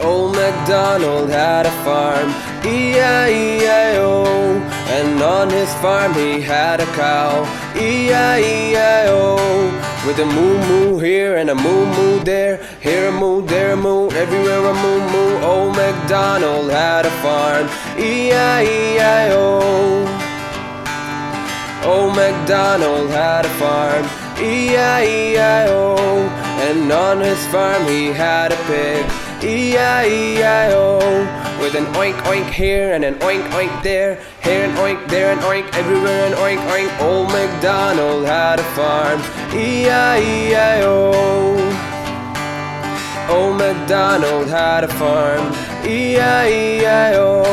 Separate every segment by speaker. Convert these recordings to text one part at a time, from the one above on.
Speaker 1: MacDonald had a farm, E-I-E-I-O. And on his farm he had a cow, E-I-E-I-O. With a moo moo here and a moo moo there, here a moo, there a moo, everywhere a moo moo. Old MacDonald had a farm, E-I-E-I-O. Old MacDonald had a farm, E-I-E-I-O. And on his farm he had a pig, E-I-E-I-O. With an oink oink here and an oink oink there, here an oink, there an oink, everywhere an oink oink. Old MacDonald had a farm, E-I-E-I-O. Old MacDonald had a farm, E-I-E-I-O.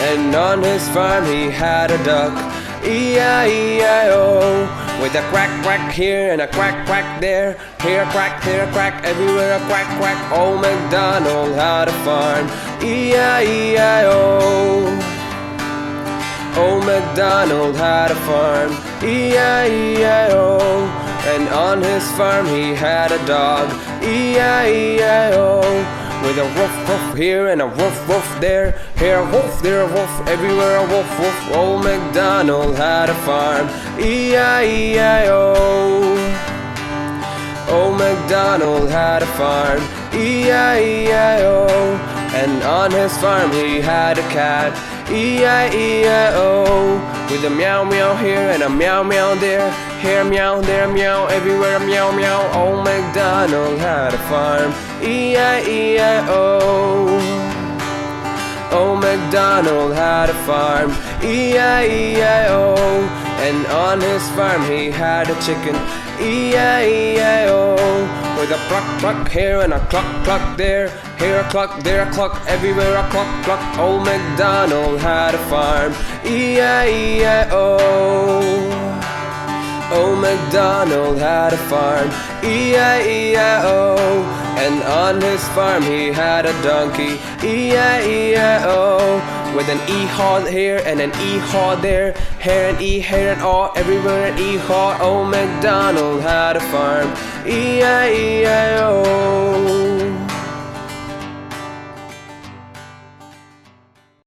Speaker 1: And on his farm he had a duck, E-I-E-I-O. With a quack quack here and a quack quack there, here a quack, there a quack, everywhere a quack quack. Old MacDonald had a farm, E-I-E-I-O. Old MacDonald had a farm, E-I-E-I-O. And on his farm he had a dog, E-I-E-I-O. With a woof woof here and a woof woof there, here a woof, there a woof, everywhere a woof woof. Old MacDonald had a farm, E-I-E-I-O. Old MacDonald had a farm, E-I-E-I-O. And on his farm he had a cat, E-I-E-I-O. With a meow meow here and a meow meow there, here meow, there meow, everywhere meow meow. Old MacDonald had a farm, E-I-E-I-O. Old MacDonald had a farm, E-I-E-I-O. And on his farm he had a chicken, E-I-E-I-O. With a cluck cluck here and a cluck cluck there, here a cluck, there a cluck, everywhere a cluck cluck. Old MacDonald had a farm, E-I-E-I-O. Old MacDonald had a farm, E-I-E-I-O. And on his farm he had a donkey, E-I-E-I-O. With an E-haw here and an E-haw there, here and E, here an R, everywhere an E-haw. Old oh, MacDonald had a farm, E-I-E-I-O.